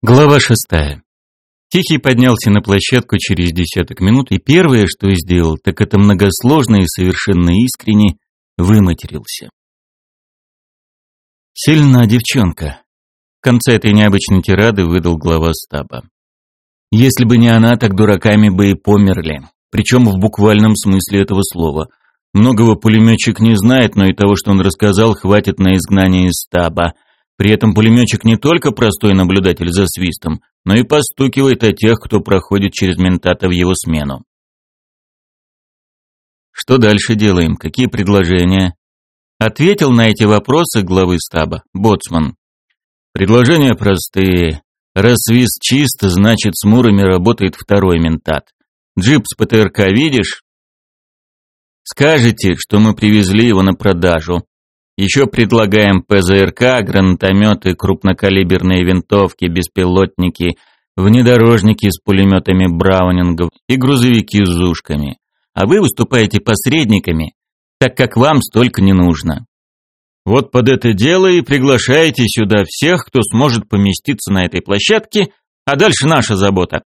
Глава шестая. Тихий поднялся на площадку через десяток минут, и первое, что сделал, так это многосложно и совершенно искренне выматерился. Сильна девчонка. В конце этой необычной тирады выдал глава стаба. Если бы не она, так дураками бы и померли. Причем в буквальном смысле этого слова. Многого пулеметчик не знает, но и того, что он рассказал, хватит на изгнание из стаба – при этом пулеметчик не только простой наблюдатель за свистом, но и постукивает о тех, кто проходит через ментата в его смену. Что дальше делаем? Какие предложения? Ответил на эти вопросы главы стаба, боцман. Предложения простые. Раз свист чист, значит с мурами работает второй ментат. Джип с ПТРК видишь? Скажите, что мы привезли его на продажу. Еще предлагаем ПЗРК, гранатометы, крупнокалиберные винтовки, беспилотники, внедорожники с пулеметами Браунингов и грузовики с ушками. А вы выступаете посредниками, так как вам столько не нужно. Вот под это дело и приглашайте сюда всех, кто сможет поместиться на этой площадке, а дальше наша забота.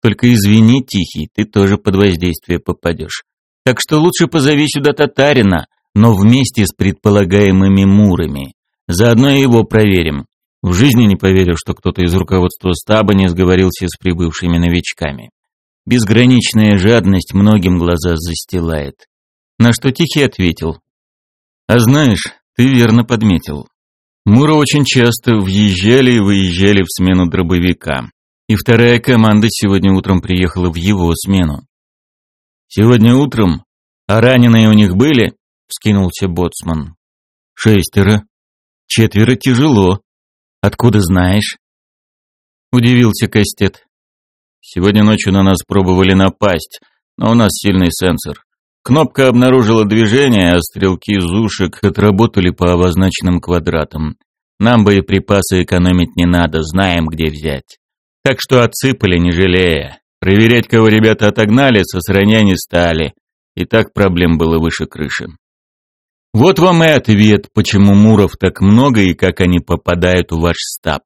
Только извини, Тихий, ты тоже под воздействие попадешь. Так что лучше позови сюда татарина, но вместе с предполагаемыми мурами. Заодно и его проверим. В жизни не поверил, что кто-то из руководства стаба не сговорился с прибывшими новичками. Безграничная жадность многим глаза застилает. На что Тихий ответил. «А знаешь, ты верно подметил. Муры очень часто въезжали и выезжали в смену дробовика. И вторая команда сегодня утром приехала в его смену. Сегодня утром? А раненые у них были? Вскинулся боцман. Шестеро. Четверо тяжело. Откуда знаешь? Удивился Кастет. Сегодня ночью на нас пробовали напасть, но у нас сильный сенсор. Кнопка обнаружила движение, а стрелки зушек отработали по обозначенным квадратам. Нам боеприпасы экономить не надо, знаем, где взять. Так что отсыпали, не жалея. Проверять, кого ребята отогнали, со сраня не стали. И так проблем было выше крыши. Вот вам и ответ, почему муров так много и как они попадают в ваш стаб.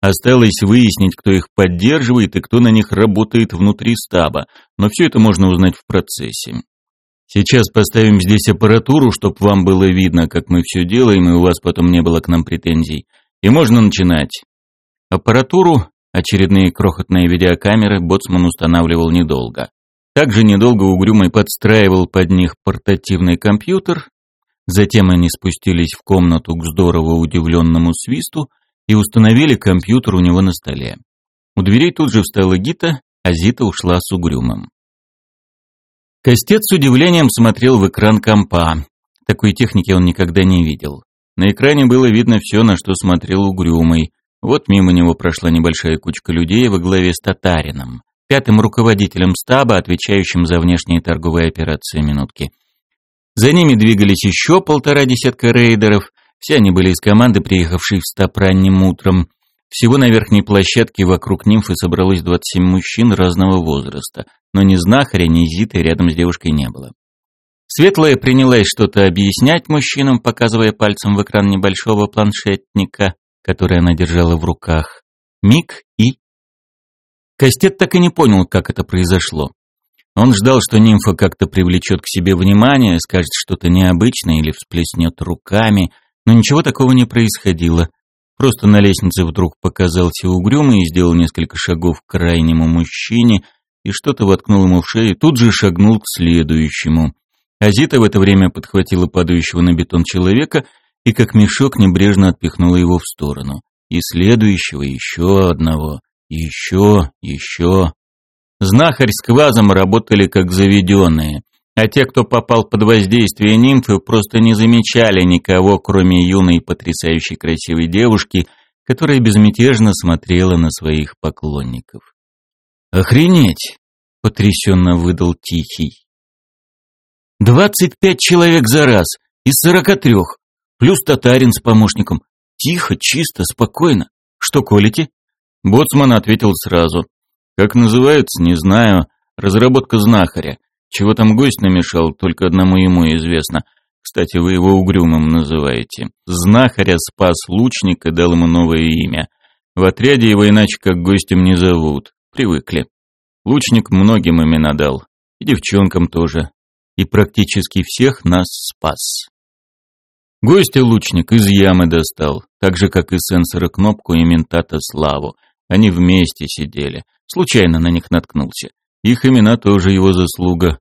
Осталось выяснить, кто их поддерживает и кто на них работает внутри стаба, но все это можно узнать в процессе. Сейчас поставим здесь аппаратуру, чтобы вам было видно, как мы все делаем, и у вас потом не было к нам претензий. И можно начинать. Аппаратуру, очередные крохотные видеокамеры, боцман устанавливал недолго. Также недолго угрюмый подстраивал под них портативный компьютер, Затем они спустились в комнату к здорово удивленному свисту и установили компьютер у него на столе. У дверей тут же встала Гита, а Зита ушла с угрюмым. Костец с удивлением смотрел в экран компа. Такой техники он никогда не видел. На экране было видно все, на что смотрел угрюмый. Вот мимо него прошла небольшая кучка людей во главе с Татарином, пятым руководителем стаба, отвечающим за внешние торговые операции минутки. За ними двигались еще полтора десятка рейдеров. Все они были из команды, приехавшей в стаб ранним утром. Всего на верхней площадке вокруг нимфы собралось 27 мужчин разного возраста, но ни знахаря, ни зиты рядом с девушкой не было. Светлая принялась что-то объяснять мужчинам, показывая пальцем в экран небольшого планшетника, который она держала в руках. Миг и... Кастет так и не понял, как это произошло. Он ждал, что нимфа как-то привлечет к себе внимание, скажет что-то необычное или всплеснет руками, но ничего такого не происходило. Просто на лестнице вдруг показался угрюмый и сделал несколько шагов к крайнему мужчине и что-то воткнул ему в шею, тут же шагнул к следующему. Азита в это время подхватила падающего на бетон человека и как мешок небрежно отпихнула его в сторону. И следующего, еще одного, еще, еще. Знахарь с квазом работали как заведенные, а те, кто попал под воздействие нимфы, просто не замечали никого, кроме юной потрясающей красивой девушки, которая безмятежно смотрела на своих поклонников. «Охренеть!» — потрясенно выдал Тихий. «Двадцать пять человек за раз, из сорока трех, плюс татарин с помощником. Тихо, чисто, спокойно. Что колите?» Боцман ответил сразу. Как называется, не знаю. Разработка знахаря. Чего там гость намешал, только одному ему известно. Кстати, вы его угрюмым называете. Знахаря спас лучника, дал ему новое имя. В отряде его иначе как гостем не зовут. Привыкли. Лучник многим имена дал. И девчонкам тоже. И практически всех нас спас. Гостя лучник из ямы достал, так же, как и сенсоры кнопку и ментата Славу. Они вместе сидели. Случайно на них наткнулся. Их имена тоже его заслуга.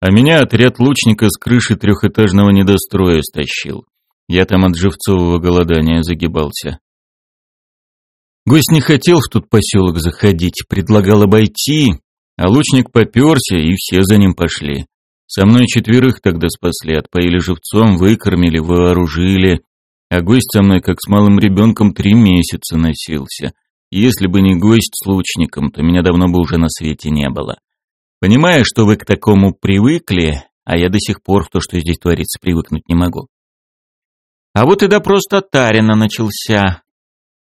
А меня отряд лучника с крыши трехэтажного недостроя стащил. Я там от живцового голодания загибался. Гость не хотел в тот поселок заходить, предлагал обойти, а лучник поперся, и все за ним пошли. Со мной четверых тогда спасли, отпоили живцом, выкормили, вооружили. А гость со мной, как с малым ребенком, три месяца носился. Если бы не гость с лучником, то меня давно бы уже на свете не было. Понимая, что вы к такому привыкли, а я до сих пор в то, что здесь творится, привыкнуть не могу. А вот и допрос Татарина начался.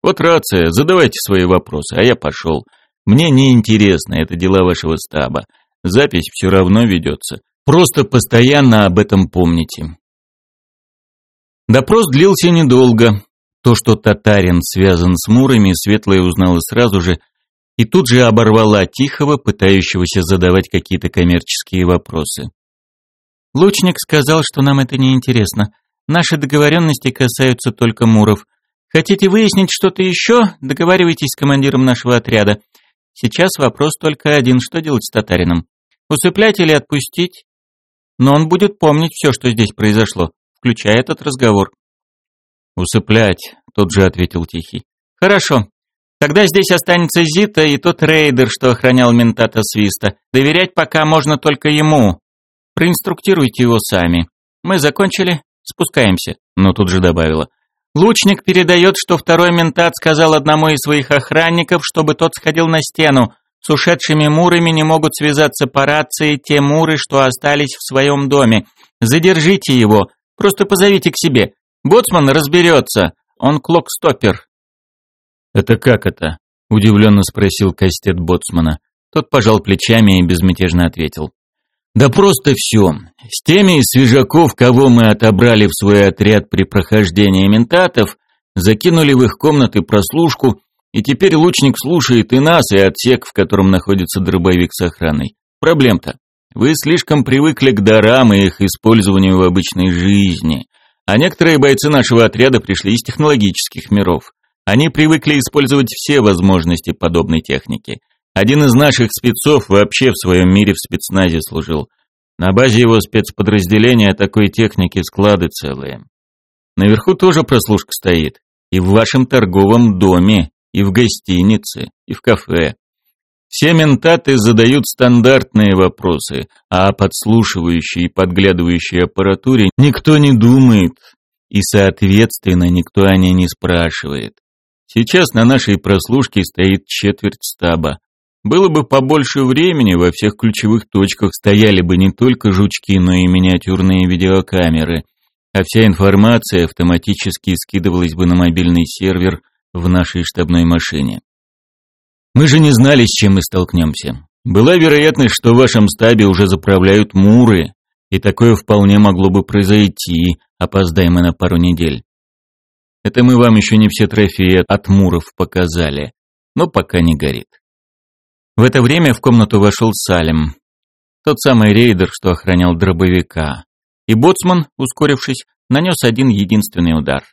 Вот рация, задавайте свои вопросы, а я пошел. Мне не интересно, это дела вашего стаба. Запись все равно ведется. Просто постоянно об этом помните. Допрос длился недолго. То, что татарин связан с мурами, Светлая узнала сразу же и тут же оборвала Тихого, пытающегося задавать какие-то коммерческие вопросы. Лучник сказал, что нам это не интересно. Наши договоренности касаются только муров. Хотите выяснить что-то еще? Договаривайтесь с командиром нашего отряда. Сейчас вопрос только один, что делать с татарином? Усыплять или отпустить? Но он будет помнить все, что здесь произошло, включая этот разговор. «Усыплять», — тут же ответил Тихий. «Хорошо. Тогда здесь останется Зита и тот рейдер, что охранял ментата Свиста. Доверять пока можно только ему. Проинструктируйте его сами. Мы закончили, спускаемся», — но тут же добавила. «Лучник передает, что второй ментат сказал одному из своих охранников, чтобы тот сходил на стену, с ушедшими мурами не могут связаться по рации те муры, что остались в своем доме. Задержите его, просто позовите к себе. Боцман разберется, он клок-стоппер». «Это как это?» – удивленно спросил Кастет Боцмана. Тот пожал плечами и безмятежно ответил. «Да просто все. С теми из свежаков, кого мы отобрали в свой отряд при прохождении ментатов, закинули в их комнаты прослушку и теперь лучник слушает и нас, и отсек, в котором находится дробовик с охраной. Проблем-то. Вы слишком привыкли к дарам и их использованию в обычной жизни. А некоторые бойцы нашего отряда пришли из технологических миров. Они привыкли использовать все возможности подобной техники. Один из наших спецов вообще в своем мире в спецназе служил. На базе его спецподразделения такой техники склады целые. Наверху тоже прослушка стоит. И в вашем торговом доме и в гостинице, и в кафе. Все ментаты задают стандартные вопросы, а о подслушивающей и подглядывающей аппаратуре никто не думает, и, соответственно, никто о ней не спрашивает. Сейчас на нашей прослушке стоит четверть стаба. Было бы побольше времени, во всех ключевых точках стояли бы не только жучки, но и миниатюрные видеокамеры, а вся информация автоматически скидывалась бы на мобильный сервер – в нашей штабной машине. Мы же не знали, с чем мы столкнемся. Была вероятность, что в вашем стабе уже заправляют муры, и такое вполне могло бы произойти, опоздаем мы на пару недель. Это мы вам еще не все трофеи от муров показали, но пока не горит. В это время в комнату вошел Салем, тот самый рейдер, что охранял дробовика, и боцман, ускорившись, нанес один единственный удар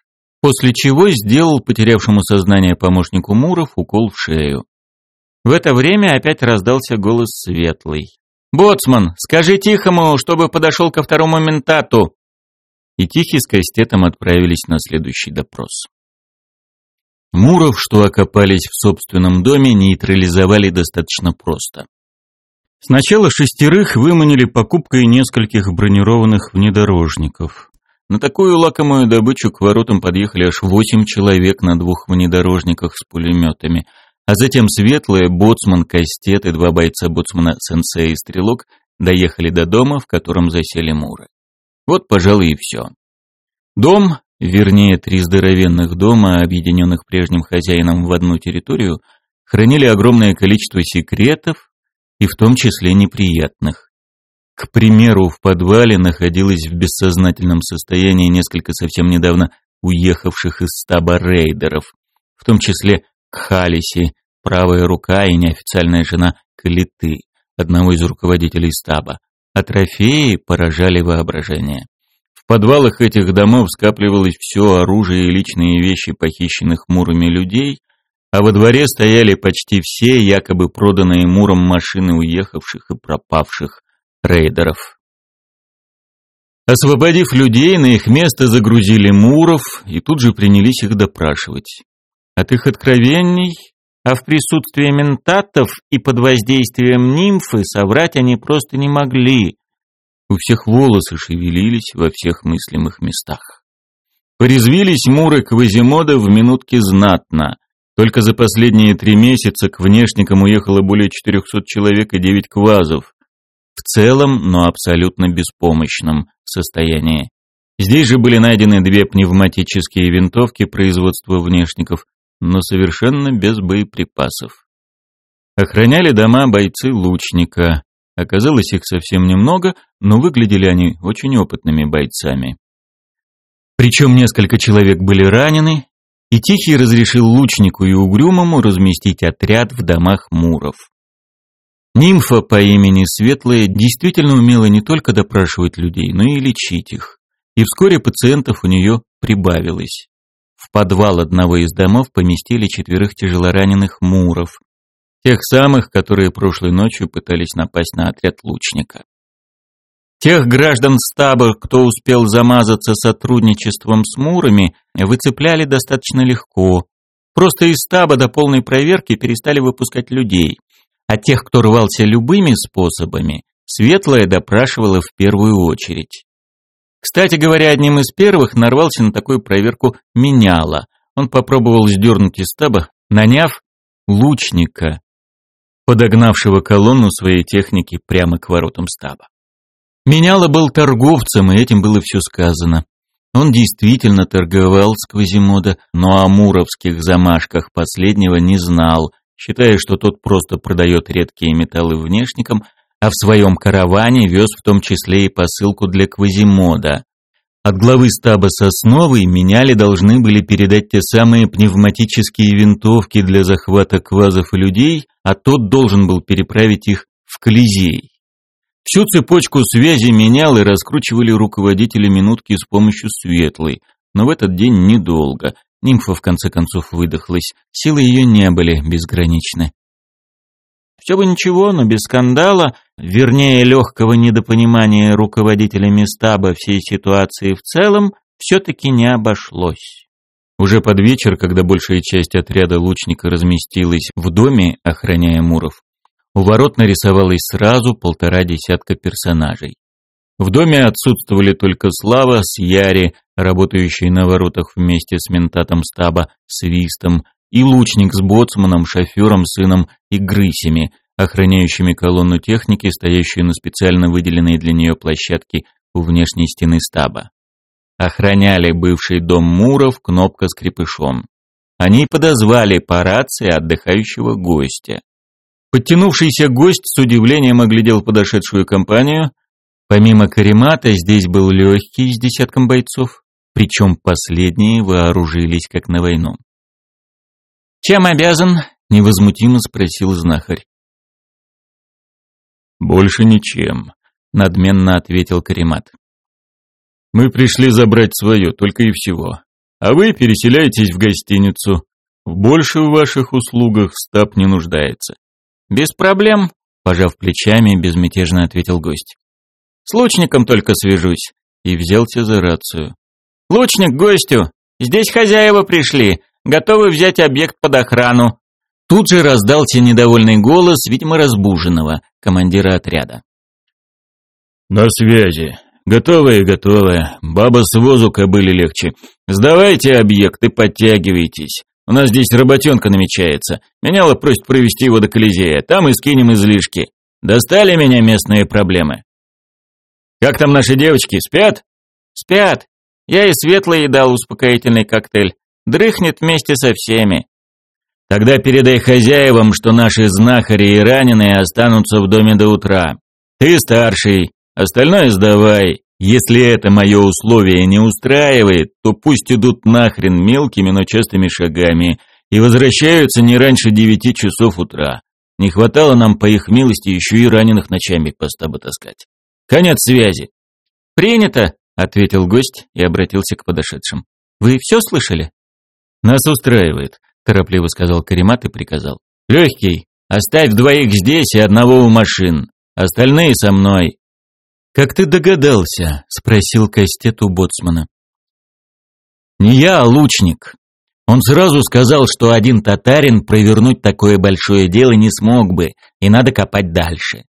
после чего сделал потерявшему сознание помощнику Муров укол в шею. В это время опять раздался голос Светлый. «Боцман, скажи Тихому, чтобы подошел ко второму ментату!» И Тихий с Кастетом отправились на следующий допрос. Муров, что окопались в собственном доме, нейтрализовали достаточно просто. Сначала шестерых выманили покупкой нескольких бронированных внедорожников. На такую лакомую добычу к воротам подъехали аж восемь человек на двух внедорожниках с пулеметами, а затем светлые, боцман, кастет и два бойца боцмана, сенсей и стрелок доехали до дома, в котором засели муры. Вот, пожалуй, и все. Дом, вернее, три здоровенных дома, объединенных прежним хозяином в одну территорию, хранили огромное количество секретов, и в том числе неприятных. К примеру, в подвале находилось в бессознательном состоянии несколько совсем недавно уехавших из стаба рейдеров, в том числе Кхалиси, правая рука и неофициальная жена Калиты, одного из руководителей стаба, а трофеи поражали воображение. В подвалах этих домов скапливалось все оружие и личные вещи похищенных мурами людей, а во дворе стояли почти все якобы проданные муром машины уехавших и пропавших рейдеров. Освободив людей, на их место загрузили муров и тут же принялись их допрашивать. От их откровений, а в присутствии ментатов и под воздействием нимфы соврать они просто не могли. У всех волосы шевелились во всех мыслимых местах. Порезвились муры Квазимода в минутке знатно. Только за последние три месяца к внешникам уехало более 400 человек и 9 квазов. В целом, но абсолютно беспомощном состоянии. Здесь же были найдены две пневматические винтовки производства внешников, но совершенно без боеприпасов. Охраняли дома бойцы лучника. Оказалось их совсем немного, но выглядели они очень опытными бойцами. Причем несколько человек были ранены, и Тихий разрешил лучнику и угрюмому разместить отряд в домах муров. Нимфа по имени Светлая действительно умела не только допрашивать людей, но и лечить их. И вскоре пациентов у нее прибавилось. В подвал одного из домов поместили четверых тяжелораненых муров, тех самых, которые прошлой ночью пытались напасть на отряд лучника. Тех граждан стаба, кто успел замазаться сотрудничеством с мурами, выцепляли достаточно легко. Просто из стаба до полной проверки перестали выпускать людей – а тех, кто рвался любыми способами, Светлая допрашивала в первую очередь. Кстати говоря, одним из первых нарвался на такую проверку меняла. Он попробовал сдернуть из стаба, наняв лучника, подогнавшего колонну своей техники прямо к воротам стаба. Меняла был торговцем, и этим было все сказано. Он действительно торговал с Квазимода, но о муровских замашках последнего не знал, считая, что тот просто продает редкие металлы внешникам, а в своем караване вез в том числе и посылку для Квазимода. От главы стаба Сосновой меняли должны были передать те самые пневматические винтовки для захвата квазов и людей, а тот должен был переправить их в Колизей. Всю цепочку связи менял и раскручивали руководители минутки с помощью светлой, но в этот день недолго, Нимфа в конце концов выдохлась. Силы ее не были безграничны. Все бы ничего, но без скандала, вернее легкого недопонимания руководителями стаба всей ситуации в целом, все-таки не обошлось. Уже под вечер, когда большая часть отряда лучника разместилась в доме, охраняя Муров, у ворот нарисовалось сразу полтора десятка персонажей. В доме отсутствовали только Слава с Яри, работающий на воротах вместе с ментатом стаба, Свистом, и лучник с боцманом, шофером, сыном и грысями, охраняющими колонну техники, стоящую на специально выделенной для нее площадке у внешней стены стаба. Охраняли бывший дом Муров кнопка с крепышом. Они подозвали по рации отдыхающего гостя. Подтянувшийся гость с удивлением оглядел подошедшую компанию. Помимо каремата здесь был легкий с десятком бойцов, причем последние вооружились как на войну. «Чем обязан?» — невозмутимо спросил знахарь. «Больше ничем», — надменно ответил Каримат. «Мы пришли забрать свое, только и всего. А вы переселяйтесь в гостиницу. Больше в ваших услугах стаб не нуждается». «Без проблем», — пожав плечами, безмятежно ответил гость. «С лучником только свяжусь». И взялся за рацию. «Лучник, гостю! Здесь хозяева пришли, готовы взять объект под охрану». Тут же раздался недовольный голос, видимо, разбуженного, командира отряда. «На связи. Готовые, готовые. Баба с возу кобыли легче. Сдавайте объект и подтягивайтесь. У нас здесь работенка намечается. Меняла просит провести его до Колизея. Там и скинем излишки. Достали меня местные проблемы. Как там наши девочки, спят? Спят. Я и Светлый дал успокоительный коктейль. Дрыхнет вместе со всеми. Тогда передай хозяевам, что наши знахари и раненые останутся в доме до утра. Ты старший, остальное сдавай. Если это мое условие не устраивает, то пусть идут нахрен мелкими, но частыми шагами. и возвращаются не раньше девяти часов утра. Не хватало нам, по их милости, еще и раненых ночами по стабу таскать. Конец связи. Принято, ответил гость и обратился к подошедшим. Вы все слышали? Нас устраивает, торопливо сказал Каримат и приказал. Легкий, оставь двоих здесь и одного у машин. Остальные со мной. Как ты догадался? спросил Кастет у боцмана. Не я, а лучник. Он сразу сказал, что один татарин провернуть такое большое дело не смог бы, и надо копать дальше.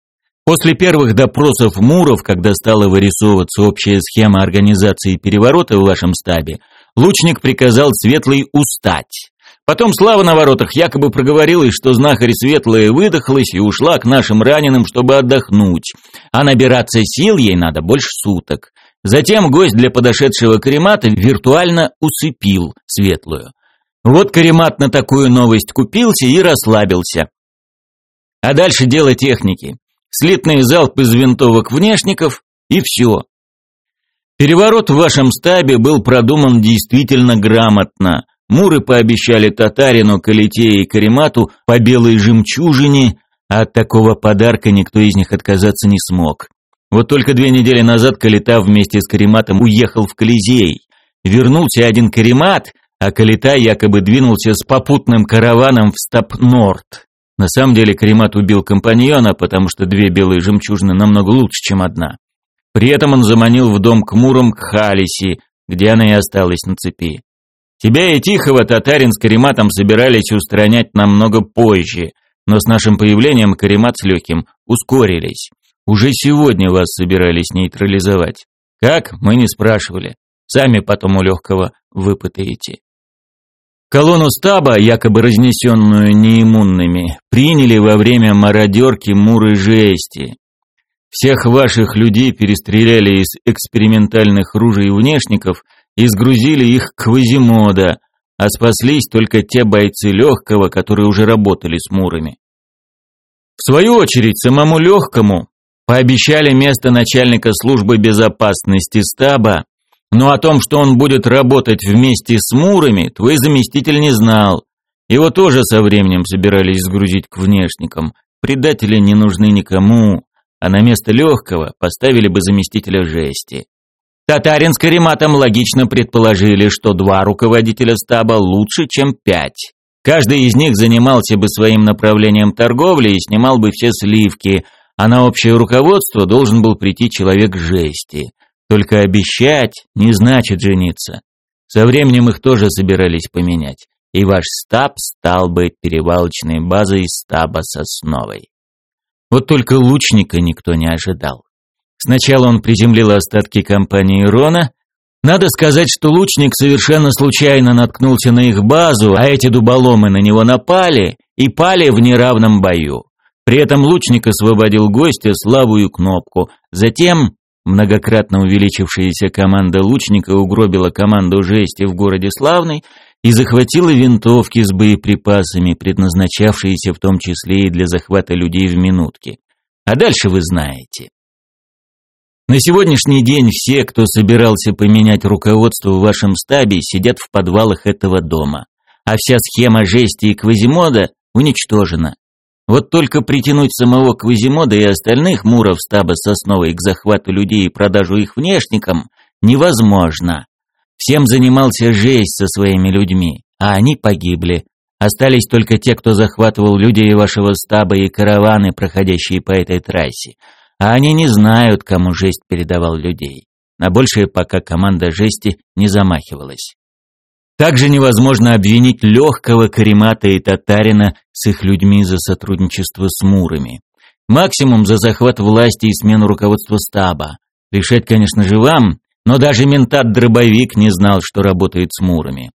После первых допросов Муров, когда стала вырисовываться общая схема организации переворота в вашем стабе, лучник приказал Светлой устать. Потом Слава на воротах якобы проговорилась, что знахарь Светлая выдохлась и ушла к нашим раненым, чтобы отдохнуть, а набираться сил ей надо больше суток. Затем гость для подошедшего каремата виртуально усыпил Светлую. Вот Каремат на такую новость купился и расслабился. А дальше дело техники. Слитный залп из винтовок внешников и все. Переворот в вашем стабе был продуман действительно грамотно. Муры пообещали татарину, Калите и Каремату по белой жемчужине, а от такого подарка никто из них отказаться не смог. Вот только две недели назад Калита вместе с Карематом уехал в Колизей. Вернулся один Каремат, а Калита якобы двинулся с попутным караваном в Стап-Норд. На самом деле Каримат убил компаньона, потому что две белые жемчужины намного лучше, чем одна. При этом он заманил в дом к Мурам к Халиси, где она и осталась на цепи. Тебя и Тихого татарин с Кариматом собирались устранять намного позже, но с нашим появлением Каримат с Легким ускорились. Уже сегодня вас собирались нейтрализовать. Как? Мы не спрашивали. Сами потом у Легкого выпытаете. Колонну стаба, якобы разнесенную неиммунными, приняли во время мародерки Муры Жести. Всех ваших людей перестреляли из экспериментальных ружей внешников и сгрузили их к Квазимода, а спаслись только те бойцы Легкого, которые уже работали с Мурами. В свою очередь, самому Легкому пообещали место начальника службы безопасности стаба но о том, что он будет работать вместе с Мурами, твой заместитель не знал. Его тоже со временем собирались сгрузить к внешникам. Предатели не нужны никому, а на место легкого поставили бы заместителя жести. Татарин с Кариматом логично предположили, что два руководителя стаба лучше, чем пять. Каждый из них занимался бы своим направлением торговли и снимал бы все сливки, а на общее руководство должен был прийти человек жести. Только обещать не значит жениться. Со временем их тоже собирались поменять, и ваш стаб стал бы перевалочной базой стаба Сосновой. Вот только лучника никто не ожидал. Сначала он приземлил остатки компании Рона. Надо сказать, что лучник совершенно случайно наткнулся на их базу, а эти дуболомы на него напали и пали в неравном бою. При этом лучник освободил гостя славую кнопку. Затем Многократно увеличившаяся команда лучника угробила команду жести в городе Славный и захватила винтовки с боеприпасами, предназначавшиеся в том числе и для захвата людей в минутке. А дальше вы знаете. На сегодняшний день все, кто собирался поменять руководство в вашем стабе, сидят в подвалах этого дома, а вся схема жести и Квазимода уничтожена. Вот только притянуть самого Квазимода и остальных муров стаба Сосновой к захвату людей и продажу их внешникам невозможно. Всем занимался жесть со своими людьми, а они погибли. Остались только те, кто захватывал людей вашего стаба и караваны, проходящие по этой трассе. А они не знают, кому жесть передавал людей. На большее пока команда жести не замахивалась. Также невозможно обвинить легкого Каримата и Татарина с их людьми за сотрудничество с Мурами. Максимум за захват власти и смену руководства стаба. Решать, конечно же, вам, но даже ментат-дробовик не знал, что работает с Мурами.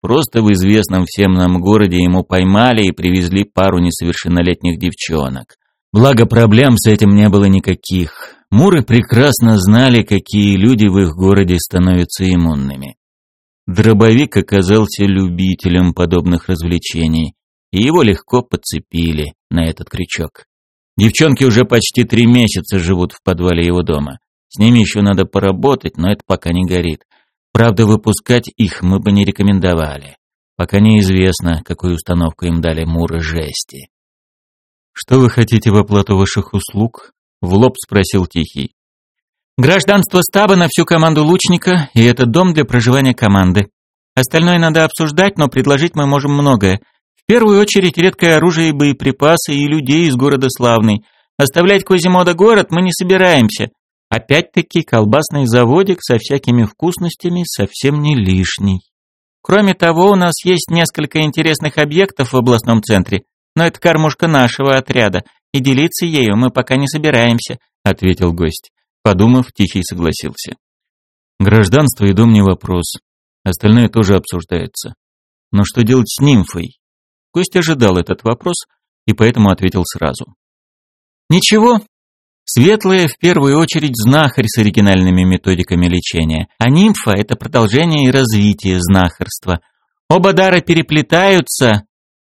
Просто в известном всем нам городе ему поймали и привезли пару несовершеннолетних девчонок. Благо проблем с этим не было никаких. Муры прекрасно знали, какие люди в их городе становятся иммунными. Дробовик оказался любителем подобных развлечений, и его легко подцепили на этот крючок. Девчонки уже почти три месяца живут в подвале его дома. С ними еще надо поработать, но это пока не горит. Правда, выпускать их мы бы не рекомендовали. Пока неизвестно, какую установку им дали муры жести. «Что вы хотите в оплату ваших услуг?» — в лоб спросил Тихий. «Гражданство стаба на всю команду лучника, и это дом для проживания команды. Остальное надо обсуждать, но предложить мы можем многое. В первую очередь редкое оружие и боеприпасы, и людей из города Славный. Оставлять Козимода город мы не собираемся. Опять-таки колбасный заводик со всякими вкусностями совсем не лишний. Кроме того, у нас есть несколько интересных объектов в областном центре, но это кормушка нашего отряда, и делиться ею мы пока не собираемся», — ответил гость. Подумав, Тихий согласился. «Гражданство и дом не вопрос. Остальное тоже обсуждается. Но что делать с нимфой?» Гость ожидал этот вопрос и поэтому ответил сразу. «Ничего. Светлая в первую очередь знахарь с оригинальными методиками лечения, а нимфа — это продолжение и развитие знахарства. Оба дара переплетаются,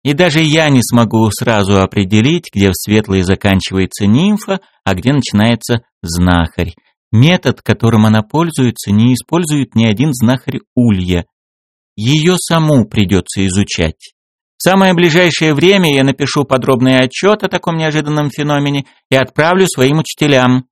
и даже я не смогу сразу определить, где в светлой заканчивается нимфа, а где начинается знахарь. Метод, которым она пользуется, не использует ни один знахарь улья. Ее саму придется изучать. В самое ближайшее время я напишу подробный отчет о таком неожиданном феномене и отправлю своим учителям.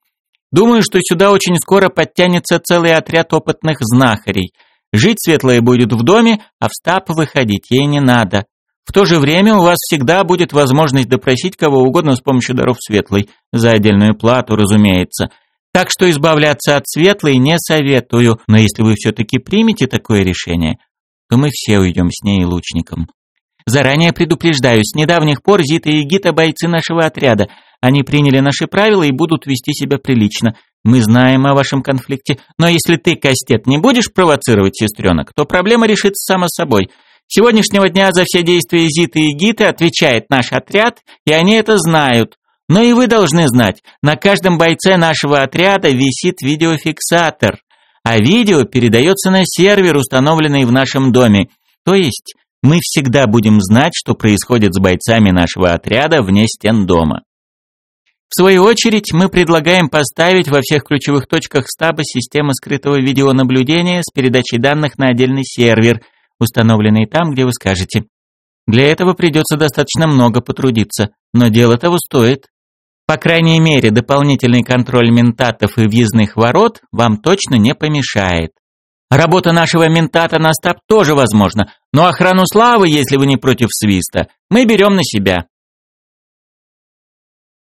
Думаю, что сюда очень скоро подтянется целый отряд опытных знахарей. Жить светлая будет в доме, а в стап выходить ей не надо. В то же время у вас всегда будет возможность допросить кого угодно с помощью даров светлой, за отдельную плату, разумеется. Так что избавляться от светлой не советую, но если вы все-таки примете такое решение, то мы все уйдем с ней лучником. Заранее предупреждаю, с недавних пор Зита и Гита бойцы нашего отряда. Они приняли наши правила и будут вести себя прилично. Мы знаем о вашем конфликте, но если ты, Кастет, не будешь провоцировать сестренок, то проблема решится сама собой. С сегодняшнего дня за все действия Зиты и Гиты отвечает наш отряд, и они это знают. Но и вы должны знать, на каждом бойце нашего отряда висит видеофиксатор, а видео передается на сервер, установленный в нашем доме. То есть мы всегда будем знать, что происходит с бойцами нашего отряда вне стен дома. В свою очередь, мы предлагаем поставить во всех ключевых точках стаба системы скрытого видеонаблюдения с передачей данных на отдельный сервер, установленный там, где вы скажете. Для этого придется достаточно много потрудиться, но дело того стоит. По крайней мере, дополнительный контроль ментатов и въездных ворот вам точно не помешает. Работа нашего ментата на стаб тоже возможна, но охрану славы, если вы не против свиста, мы берем на себя.